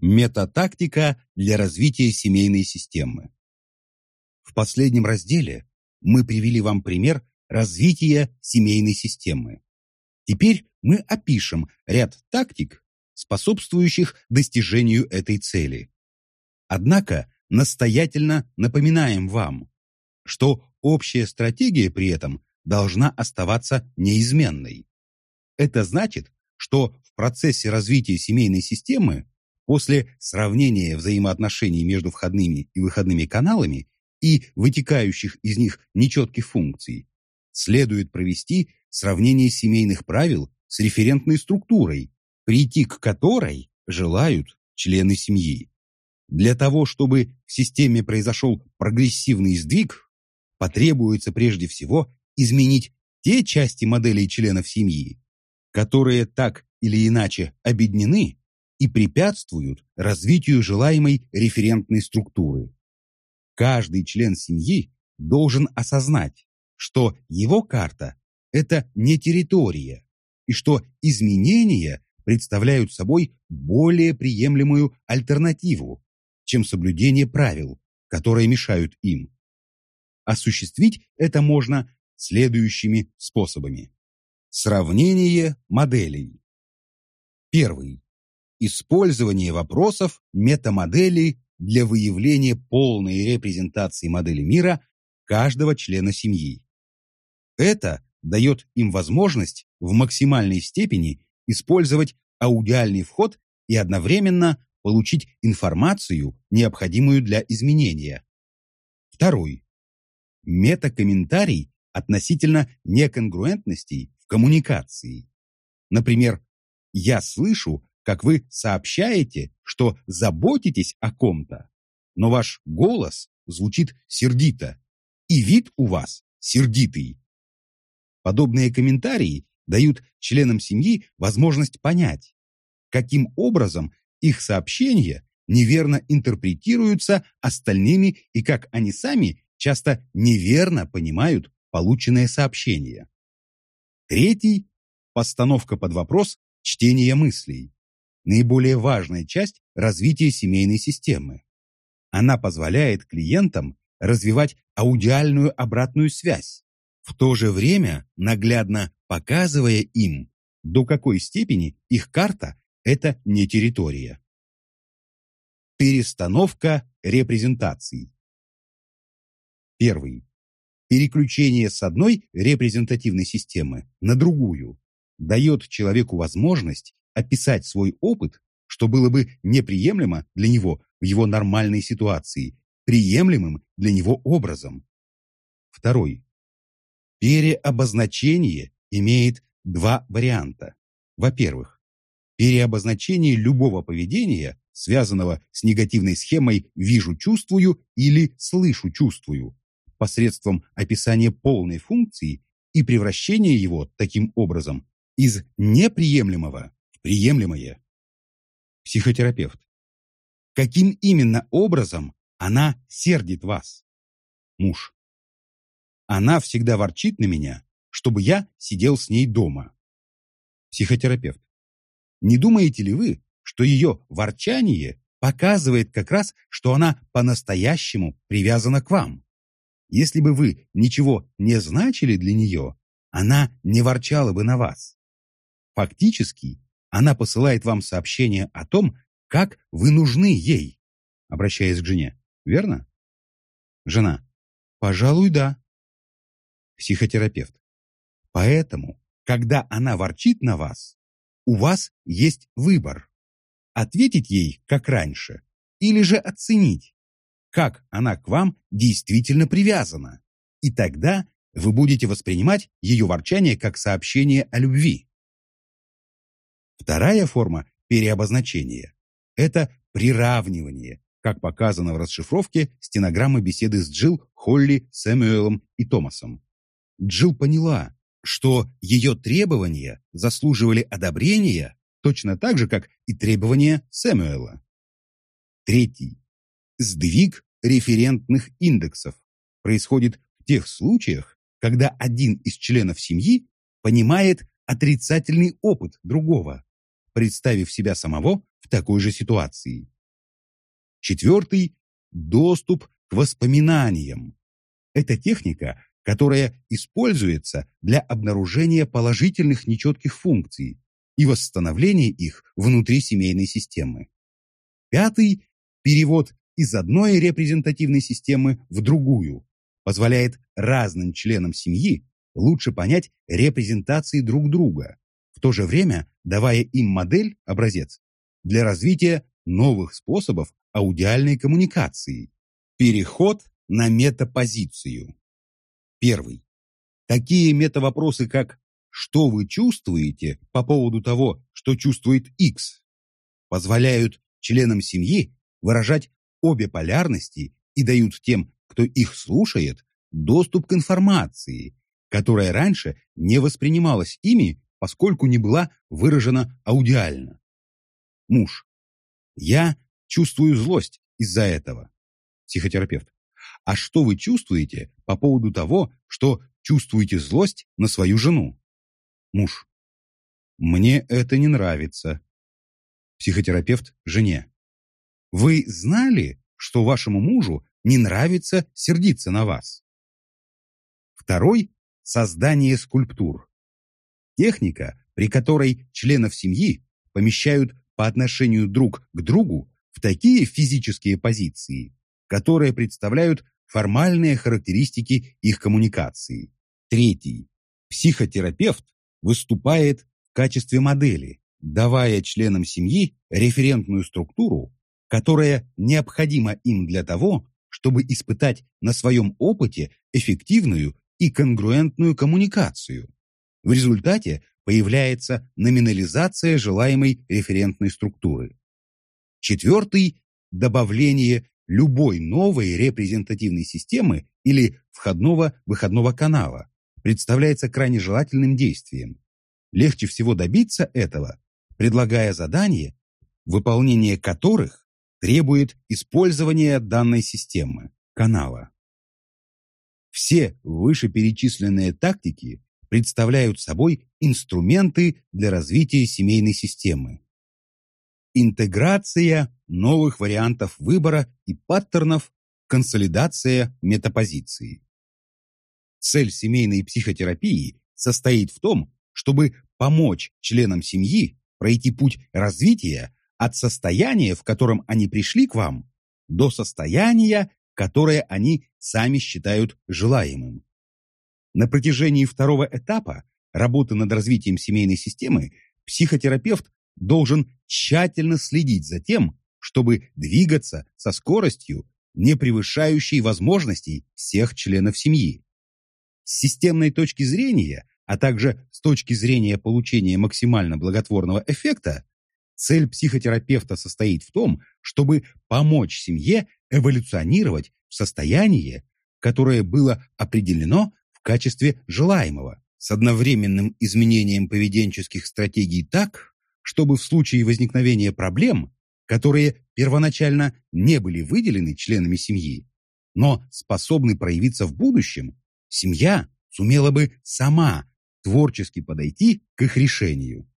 Метатактика для развития семейной системы. В последнем разделе мы привели вам пример развития семейной системы. Теперь мы опишем ряд тактик, способствующих достижению этой цели. Однако настоятельно напоминаем вам, что общая стратегия при этом должна оставаться неизменной. Это значит, что в процессе развития семейной системы после сравнения взаимоотношений между входными и выходными каналами и вытекающих из них нечетких функций следует провести сравнение семейных правил с референтной структурой, прийти к которой желают члены семьи. Для того, чтобы в системе произошел прогрессивный сдвиг, потребуется прежде всего изменить те части моделей членов семьи, которые так или иначе объединены и препятствуют развитию желаемой референтной структуры. Каждый член семьи должен осознать, что его карта – это не территория, и что изменения представляют собой более приемлемую альтернативу, чем соблюдение правил, которые мешают им. Осуществить это можно следующими способами. Сравнение моделей. Первый. Использование вопросов метамодели для выявления полной репрезентации модели мира каждого члена семьи. Это дает им возможность в максимальной степени использовать аудиальный вход и одновременно получить информацию, необходимую для изменения. Второй. Метакомментарий относительно неконгруентностей в коммуникации. Например, «Я слышу, как вы сообщаете, что заботитесь о ком-то, но ваш голос звучит сердито, и вид у вас сердитый». Подобные комментарии дают членам семьи возможность понять, каким образом их сообщения неверно интерпретируются остальными и как они сами часто неверно понимают полученное сообщение. Третий – постановка под вопрос чтения мыслей. Наиболее важная часть развития семейной системы. Она позволяет клиентам развивать аудиальную обратную связь, в то же время наглядно показывая им, до какой степени их карта – это не территория. Перестановка репрезентаций. Первый. Переключение с одной репрезентативной системы на другую дает человеку возможность описать свой опыт, что было бы неприемлемо для него в его нормальной ситуации, приемлемым для него образом. Второй. Переобозначение имеет два варианта. Во-первых, переобозначение любого поведения, связанного с негативной схемой «вижу-чувствую» или «слышу-чувствую», посредством описания полной функции и превращения его таким образом из неприемлемого приемлемое. Психотерапевт. Каким именно образом она сердит вас? Муж. Она всегда ворчит на меня, чтобы я сидел с ней дома. Психотерапевт. Не думаете ли вы, что ее ворчание показывает как раз, что она по-настоящему привязана к вам? Если бы вы ничего не значили для нее, она не ворчала бы на вас. Фактически, она посылает вам сообщение о том, как вы нужны ей, обращаясь к жене. Верно? Жена. Пожалуй, да. Психотерапевт. Поэтому, когда она ворчит на вас, у вас есть выбор. Ответить ей, как раньше, или же оценить, как она к вам действительно привязана. И тогда вы будете воспринимать ее ворчание как сообщение о любви. Вторая форма переобозначения – это приравнивание, как показано в расшифровке стенограммы беседы с Джилл, Холли, Сэмюэлом и Томасом. Джилл поняла, что ее требования заслуживали одобрения точно так же, как и требования Сэмюэла. Третий. Сдвиг референтных индексов происходит в тех случаях, когда один из членов семьи понимает отрицательный опыт другого, представив себя самого в такой же ситуации. Четвертый – доступ к воспоминаниям. Это техника, которая используется для обнаружения положительных нечетких функций и восстановления их внутри семейной системы. Пятый – перевод из одной репрезентативной системы в другую, позволяет разным членам семьи лучше понять репрезентации друг друга, то же время давая им модель, образец, для развития новых способов аудиальной коммуникации. Переход на метапозицию. Первый. Такие метавопросы, как «что вы чувствуете по поводу того, что чувствует X», позволяют членам семьи выражать обе полярности и дают тем, кто их слушает, доступ к информации, которая раньше не воспринималась ими, поскольку не была выражена аудиально. Муж. Я чувствую злость из-за этого. Психотерапевт. А что вы чувствуете по поводу того, что чувствуете злость на свою жену? Муж. Мне это не нравится. Психотерапевт жене. Вы знали, что вашему мужу не нравится сердиться на вас? Второй – создание скульптур. Техника, при которой членов семьи помещают по отношению друг к другу в такие физические позиции, которые представляют формальные характеристики их коммуникации. Третий. Психотерапевт выступает в качестве модели, давая членам семьи референтную структуру, которая необходима им для того, чтобы испытать на своем опыте эффективную и конгруентную коммуникацию. В результате появляется номинализация желаемой референтной структуры. Четвертый – добавление любой новой репрезентативной системы или входного-выходного канала представляется крайне желательным действием. Легче всего добиться этого, предлагая задания, выполнение которых требует использования данной системы, канала. Все вышеперечисленные тактики представляют собой инструменты для развития семейной системы. Интеграция новых вариантов выбора и паттернов, консолидация метапозиции. Цель семейной психотерапии состоит в том, чтобы помочь членам семьи пройти путь развития от состояния, в котором они пришли к вам, до состояния, которое они сами считают желаемым. На протяжении второго этапа работы над развитием семейной системы психотерапевт должен тщательно следить за тем, чтобы двигаться со скоростью, не превышающей возможностей всех членов семьи. С системной точки зрения, а также с точки зрения получения максимально благотворного эффекта, цель психотерапевта состоит в том, чтобы помочь семье эволюционировать в состояние, которое было определено качестве желаемого, с одновременным изменением поведенческих стратегий так, чтобы в случае возникновения проблем, которые первоначально не были выделены членами семьи, но способны проявиться в будущем, семья сумела бы сама творчески подойти к их решению.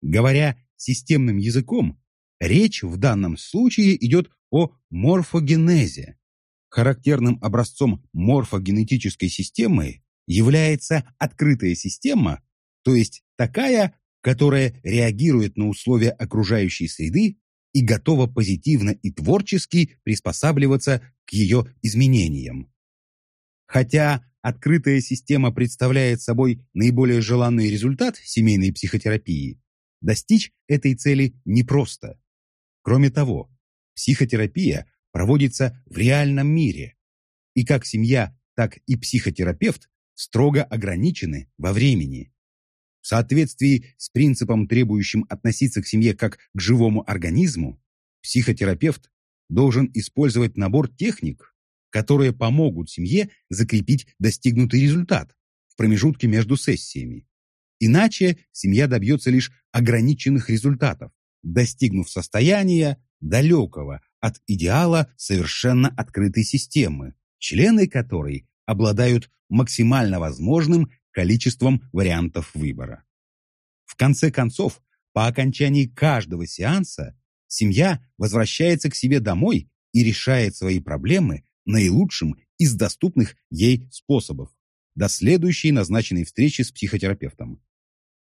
Говоря системным языком, речь в данном случае идет о морфогенезе. Характерным образцом морфогенетической системы является открытая система, то есть такая, которая реагирует на условия окружающей среды и готова позитивно и творчески приспосабливаться к ее изменениям. Хотя открытая система представляет собой наиболее желанный результат семейной психотерапии, достичь этой цели непросто. Кроме того, психотерапия проводится в реальном мире, и как семья, так и психотерапевт строго ограничены во времени. В соответствии с принципом, требующим относиться к семье как к живому организму, психотерапевт должен использовать набор техник, которые помогут семье закрепить достигнутый результат в промежутке между сессиями. Иначе семья добьется лишь ограниченных результатов, достигнув состояния, далекого от идеала совершенно открытой системы, члены которой обладают максимально возможным количеством вариантов выбора. В конце концов, по окончании каждого сеанса семья возвращается к себе домой и решает свои проблемы наилучшим из доступных ей способов до следующей назначенной встречи с психотерапевтом.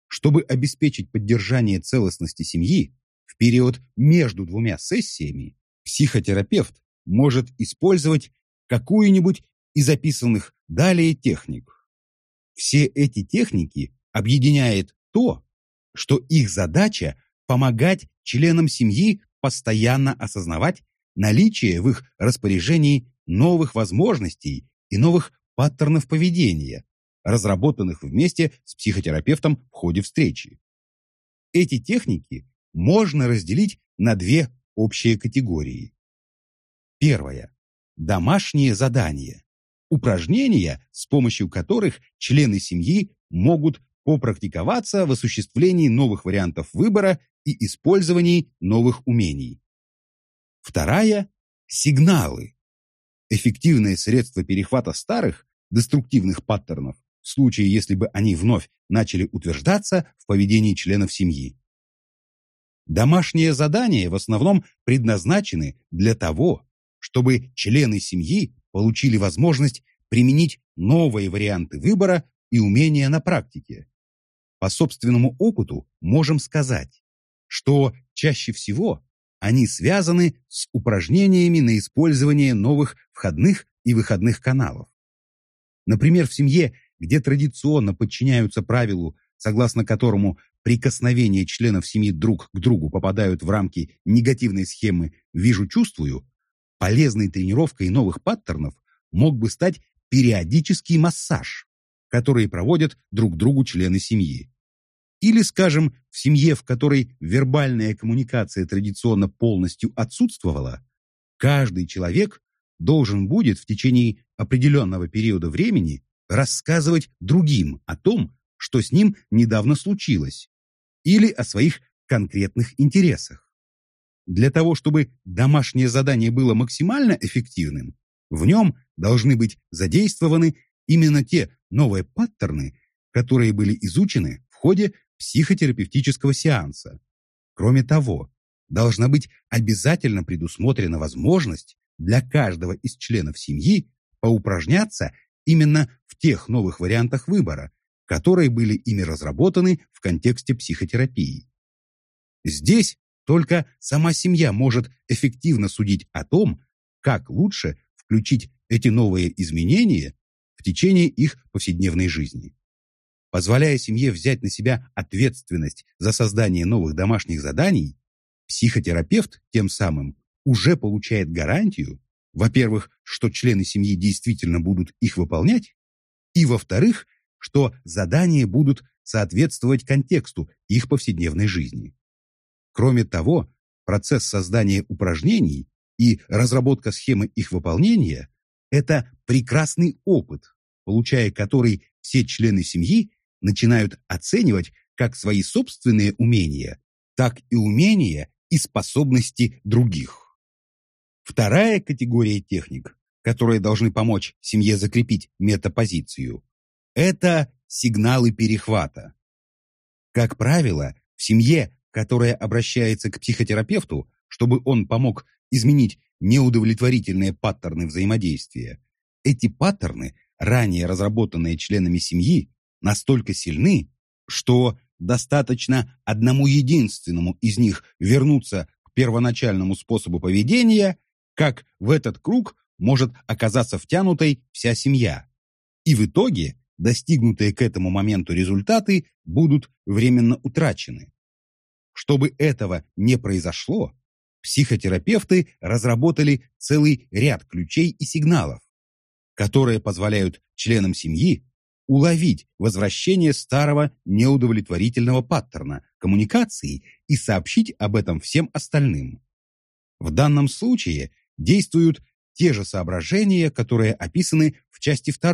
Чтобы обеспечить поддержание целостности семьи в период между двумя сессиями, психотерапевт может использовать какую-нибудь из описанных далее техник. Все эти техники объединяет то, что их задача помогать членам семьи постоянно осознавать наличие в их распоряжении новых возможностей и новых паттернов поведения, разработанных вместе с психотерапевтом в ходе встречи. Эти техники можно разделить на две общие категории. Первое. Домашние задания. Упражнения, с помощью которых члены семьи могут попрактиковаться в осуществлении новых вариантов выбора и использовании новых умений. Вторая – сигналы. Эффективное средство перехвата старых, деструктивных паттернов в случае, если бы они вновь начали утверждаться в поведении членов семьи. Домашние задания в основном предназначены для того, чтобы члены семьи получили возможность применить новые варианты выбора и умения на практике. По собственному опыту можем сказать, что чаще всего они связаны с упражнениями на использование новых входных и выходных каналов. Например, в семье, где традиционно подчиняются правилу, согласно которому прикосновения членов семьи друг к другу попадают в рамки негативной схемы «вижу-чувствую», полезной тренировкой новых паттернов мог бы стать периодический массаж, который проводят друг другу члены семьи. Или, скажем, в семье, в которой вербальная коммуникация традиционно полностью отсутствовала, каждый человек должен будет в течение определенного периода времени рассказывать другим о том, что с ним недавно случилось, или о своих конкретных интересах. Для того, чтобы домашнее задание было максимально эффективным, в нем должны быть задействованы именно те новые паттерны, которые были изучены в ходе психотерапевтического сеанса. Кроме того, должна быть обязательно предусмотрена возможность для каждого из членов семьи поупражняться именно в тех новых вариантах выбора, которые были ими разработаны в контексте психотерапии. Здесь только сама семья может эффективно судить о том, как лучше включить эти новые изменения в течение их повседневной жизни позволяя семье взять на себя ответственность за создание новых домашних заданий, психотерапевт тем самым уже получает гарантию, во-первых, что члены семьи действительно будут их выполнять, и, во-вторых, что задания будут соответствовать контексту их повседневной жизни. Кроме того, процесс создания упражнений и разработка схемы их выполнения – это прекрасный опыт, получая который все члены семьи начинают оценивать как свои собственные умения, так и умения и способности других. Вторая категория техник, которые должны помочь семье закрепить метапозицию, это сигналы перехвата. Как правило, в семье, которая обращается к психотерапевту, чтобы он помог изменить неудовлетворительные паттерны взаимодействия, эти паттерны, ранее разработанные членами семьи, настолько сильны, что достаточно одному единственному из них вернуться к первоначальному способу поведения, как в этот круг может оказаться втянутой вся семья. И в итоге достигнутые к этому моменту результаты будут временно утрачены. Чтобы этого не произошло, психотерапевты разработали целый ряд ключей и сигналов, которые позволяют членам семьи уловить возвращение старого неудовлетворительного паттерна коммуникации и сообщить об этом всем остальным. В данном случае действуют те же соображения, которые описаны в части 2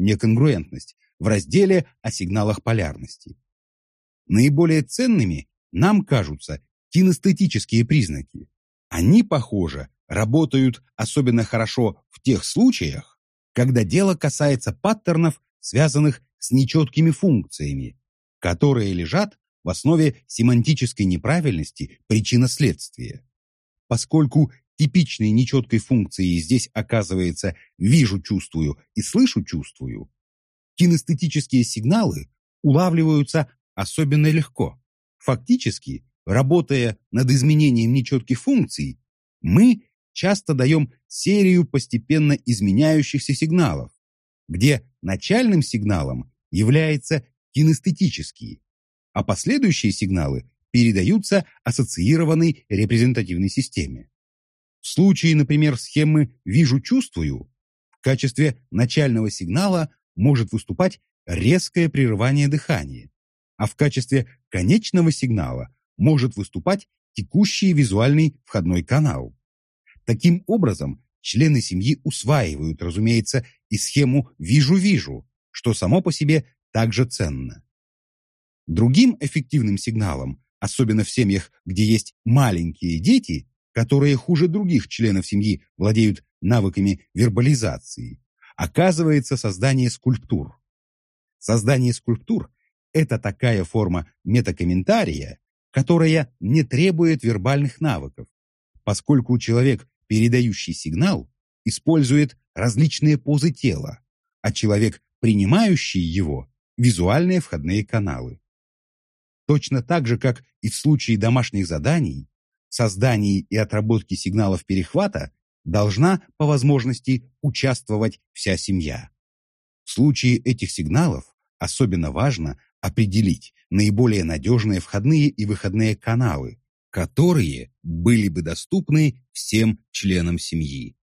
«Неконгруентность» в разделе о сигналах полярности. Наиболее ценными нам кажутся кинестетические признаки. Они, похоже, работают особенно хорошо в тех случаях, когда дело касается паттернов связанных с нечеткими функциями, которые лежат в основе семантической неправильности причинно-следствия. Поскольку типичной нечеткой функцией здесь оказывается «вижу, чувствую» и «слышу, чувствую», кинестетические сигналы улавливаются особенно легко. Фактически, работая над изменением нечетких функций, мы часто даем серию постепенно изменяющихся сигналов, где начальным сигналом является кинестетический, а последующие сигналы передаются ассоциированной репрезентативной системе. В случае, например, схемы «вижу-чувствую» в качестве начального сигнала может выступать резкое прерывание дыхания, а в качестве конечного сигнала может выступать текущий визуальный входной канал. Таким образом, члены семьи усваивают, разумеется, и схему «вижу-вижу», что само по себе также ценно. Другим эффективным сигналом, особенно в семьях, где есть маленькие дети, которые хуже других членов семьи владеют навыками вербализации, оказывается создание скульптур. Создание скульптур – это такая форма метакомментария, которая не требует вербальных навыков, поскольку человек, передающий сигнал, использует различные позы тела, а человек, принимающий его, визуальные входные каналы. Точно так же, как и в случае домашних заданий, создании и отработке сигналов перехвата должна, по возможности, участвовать вся семья. В случае этих сигналов особенно важно определить наиболее надежные входные и выходные каналы, которые были бы доступны всем членам семьи.